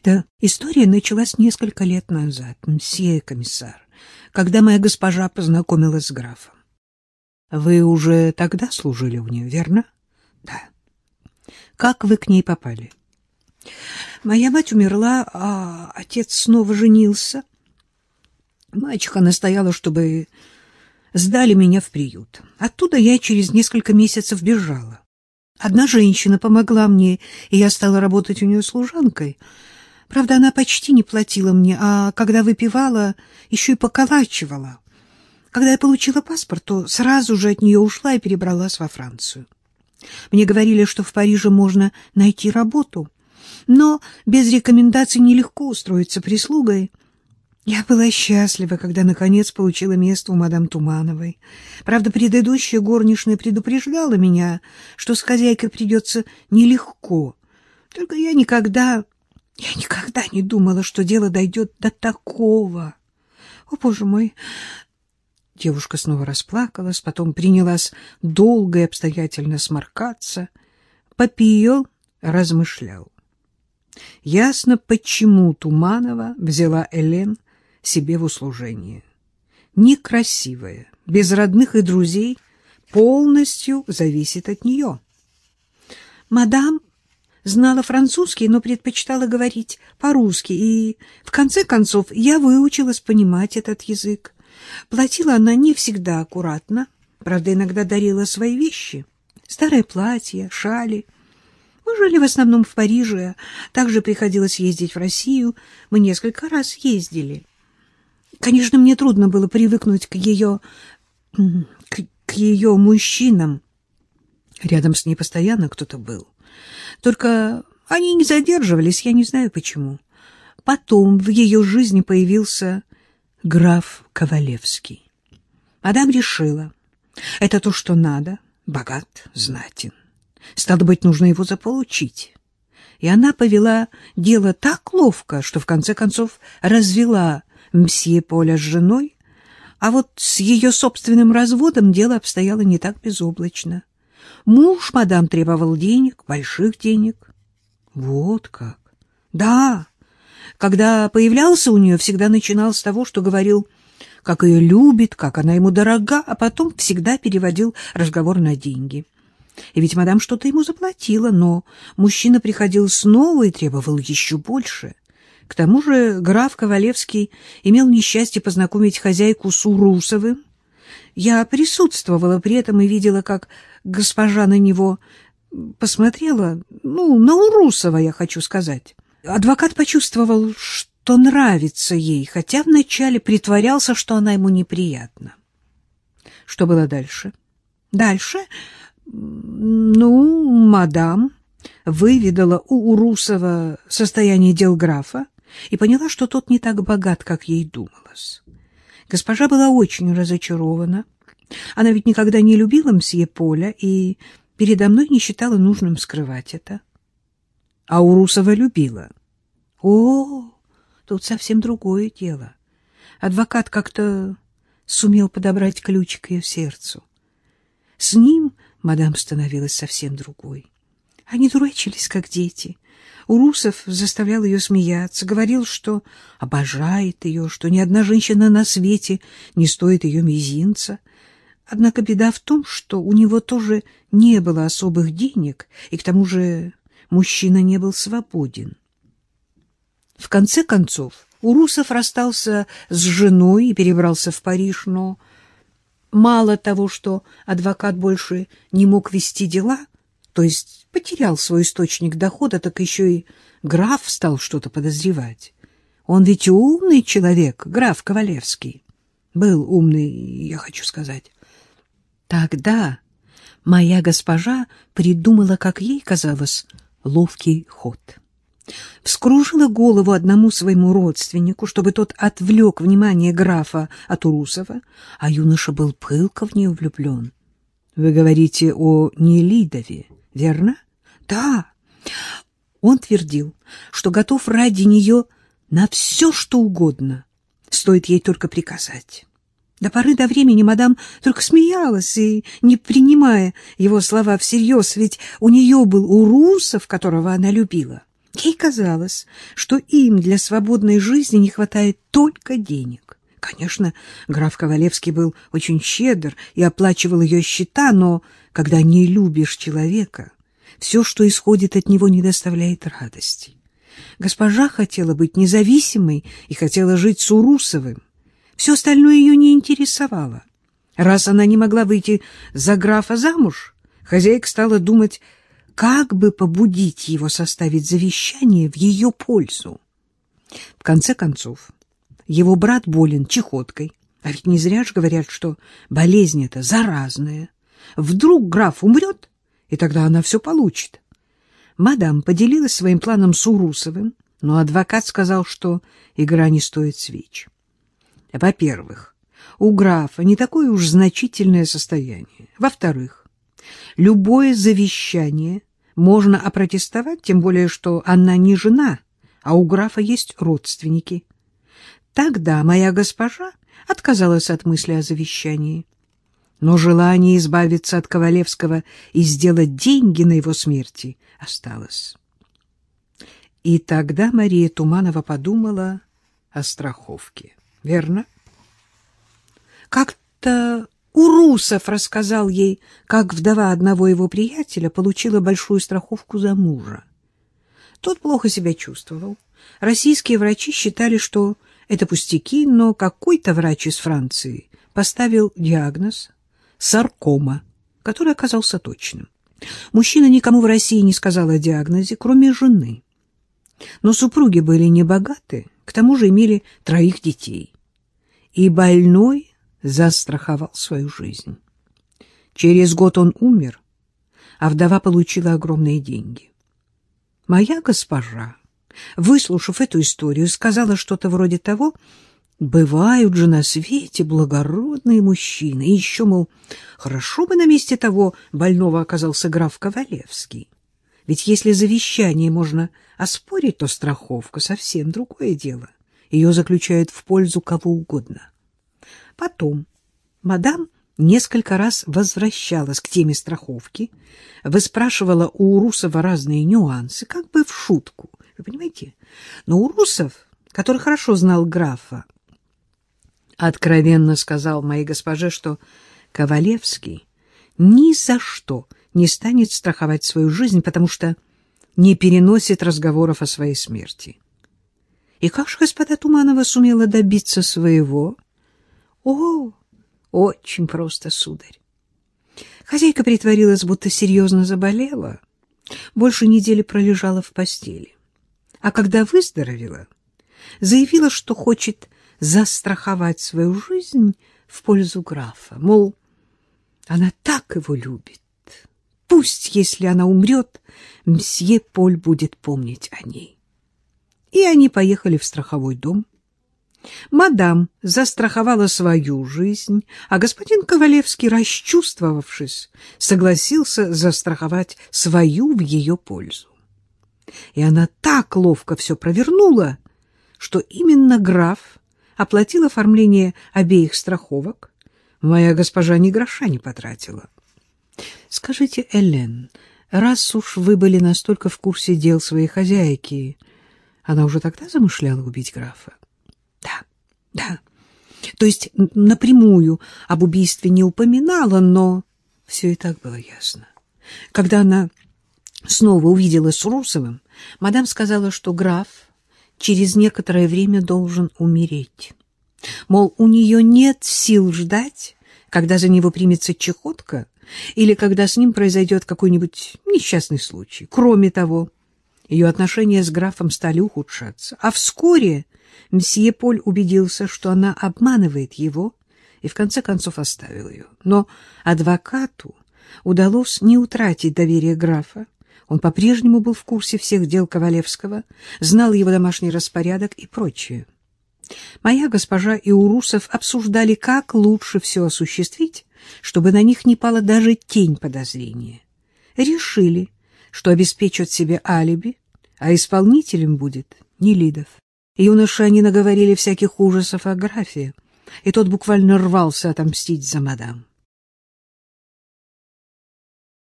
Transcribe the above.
Эта история началась несколько лет назад, мсье комиссар, когда моя госпожа познакомилась с графом. Вы уже тогда служили у нее, верно? Да. Как вы к ней попали? Моя мать умерла, а отец снова женился. Мачеха настояла, чтобы сдали меня в приют. Оттуда я через несколько месяцев бежала. Одна женщина помогла мне, и я стала работать у нее служанкой. Правда, она почти не платила мне, а когда выпивала, еще и поколачивала. Когда я получила паспорт, то сразу же от нее ушла и перебралась во Францию. Мне говорили, что в Париже можно найти работу, но без рекомендаций нелегко устроиться прислугой. Я была счастлива, когда, наконец, получила место у мадам Тумановой. Правда, предыдущая горничная предупреждала меня, что с хозяйкой придется нелегко. Только я никогда, я никогда не думала, что дело дойдет до такого. О, боже мой! Девушка снова расплакалась, потом принялась долго и обстоятельно сморкаться. Папио размышлял. Ясно, почему Туманова взяла Элен себе в услужение. Некрасивая, без родных и друзей, полностью зависит от нее. Мадам знала французский, но предпочитала говорить по-русски, и, в конце концов, я выучилась понимать этот язык. Платила она не всегда аккуратно, правда, иногда дарила свои вещи, старое платье, шали. Мы жили в основном в Париже, также приходилось ездить в Россию, мы несколько раз ездили. Конечно, мне трудно было привыкнуть к ее... к, к ее мужчинам. Рядом с ней постоянно кто-то был. Только они не задерживались, я не знаю почему. Потом в ее жизни появился граф Ковалевский. Мадам решила, это то, что надо, богат, знатен. Стало быть, нужно его заполучить. И она повела дело так ловко, что в конце концов развела мсье Поля с женой, а вот с ее собственным разводом дело обстояло не так безоблачно. Муж мадам требовал денег, больших денег. Вот как. Да, когда появлялся у нее, всегда начинал с того, что говорил, как ее любит, как она ему дорога, а потом всегда переводил разговор на деньги. И ведь мадам что-то ему заплатила, но мужчина приходил снова и требовал еще больше — к тому же граф Ковалевский имел несчастье познакомить хозяйку с Урусовым. Я присутствовала при этом и видела, как госпожа на него посмотрела, ну, на Урусова, я хочу сказать. Адвокат почувствовал, что нравится ей, хотя вначале притворялся, что она ему неприятна. Что было дальше? Дальше, ну, мадам выведала у Урусова состояние дел графа, и поняла, что тот не так богат, как ей думалось. Госпожа была очень разочарована. Она ведь никогда не любила мсье Поля и передо мной не считала нужным скрывать это. А Урусова любила. О, тут совсем другое дело. Адвокат как-то сумел подобрать ключ к ее сердцу. С ним мадам становилась совсем другой. Они дурачились, как дети — Урусов заставлял ее смеяться, говорил, что обожает ее, что ни одна женщина на свете не стоит ее мизинца. Однако беда в том, что у него тоже не было особых денег, и к тому же мужчина не был свободен. В конце концов, Урусов расстался с женой и перебрался в Париж, но мало того, что адвокат больше не мог вести дела, то есть потерял свой источник дохода, так еще и граф стал что-то подозревать. Он ведь умный человек, граф Ковалевский. Был умный, я хочу сказать. Тогда моя госпожа придумала, как ей казалось, ловкий ход. Вскружила голову одному своему родственнику, чтобы тот отвлек внимание графа от Урусова, а юноша был пылко в нее влюблен. Вы говорите о Нелидове, верно? Да. Он твердил, что готов ради нее на все, что угодно. Стоит ей только приказать. До поры до времени мадам только смеялась и, не принимая его слова всерьез, ведь у нее был Урусов, которого она любила. Ей казалось, что им для свободной жизни не хватает только денег. Конечно, граф Ковалевский был очень щедр и оплачивал ее счета, но когда не любишь человека, все, что исходит от него, не доставляет радости. Госпожа хотела быть независимой и хотела жить с Урусовым. Все остальное ее не интересовало. Раз она не могла выйти за графа замуж, хозяйка стала думать, как бы побудить его составить завещание в ее пользу. В конце концов, его брат болен чехоткой, а ведь не зря же говорят, что болезнь эта заразная. Вдруг граф умрет, и тогда она все получит. Мадам поделилась своим планом с Урусовым, но адвокат сказал, что игра не стоит свеч. Во-первых, у графа не такое уж значительное состояние. Во-вторых, любое завещание можно опротестовать, тем более, что она не жена, а у графа есть родственники. Тогда моя госпожа отказалась от мысли о завещании. Но желание избавиться от Ковалевского и сделать деньги на его смерти осталось. И тогда Мария Туманова подумала о страховке. Верно? Как-то Урусов рассказал ей, как вдова одного его приятеля получила большую страховку за мужа. Тот плохо себя чувствовал. Российские врачи считали, что это пустяки, но какой-то врач из Франции поставил диагноз саркома, который оказался точным. Мужчина никому в России не сказал о диагнозе, кроме жены. Но супруги были небогаты, к тому же имели троих детей. И больной застраховал свою жизнь. Через год он умер, а вдова получила огромные деньги. Моя госпожа, выслушав эту историю, сказала что-то вроде того, Бывают же на свете благородные мужчины. И еще, мол, хорошо бы на месте того больного оказался граф Ковалевский. Ведь если завещание можно оспорить, то страховка — совсем другое дело. Ее заключают в пользу кого угодно. Потом мадам несколько раз возвращалась к теме страховки, выспрашивала у Урусова разные нюансы, как бы в шутку, вы понимаете? Но Урусов, который хорошо знал графа, откровенно сказал моей госпоже, что Ковалевский ни за что не станет страховать свою жизнь, потому что не переносит разговоров о своей смерти. И как же господа Туманова сумела добиться своего? О, очень просто, сударь. Хозяйка притворилась, будто серьезно заболела, больше недели пролежала в постели. А когда выздоровела, заявила, что хочет застраховать свою жизнь в пользу графа. Мол, она так его любит. Пусть, если она умрет, мсье Поль будет помнить о ней. И они поехали в страховой дом. Мадам застраховала свою жизнь, а господин Ковалевский, расчувствовавшись, согласился застраховать свою в ее пользу. И она так ловко все провернула, что именно граф оплатил оформление обеих страховок. Моя госпожа ни гроша не потратила. Скажите, Элен, раз уж вы были настолько в курсе дел своей хозяйки, она уже тогда замышляла убить графа? Да, да. То есть напрямую об убийстве не упоминала, но все и так было ясно. Когда она снова увидела с Русовым, мадам сказала, что граф через некоторое время должен умереть. Мол, у нее нет сил ждать, когда за него примется чехотка или когда с ним произойдет какой-нибудь несчастный случай. Кроме того, ее отношения с графом стали ухудшаться. А вскоре мсье Поль убедился, что она обманывает его, и в конце концов оставил ее. Но адвокату удалось не утратить доверие графа, он по-прежнему был в курсе всех дел Ковалевского, знал его домашний распорядок и прочее. Моя госпожа и Урусов обсуждали, как лучше все осуществить, чтобы на них не пала даже тень подозрения. Решили, что обеспечат себе алиби, а исполнителем будет Нелидов. Юноши они наговорили всяких ужасов о графе, и тот буквально рвался отомстить за мадам.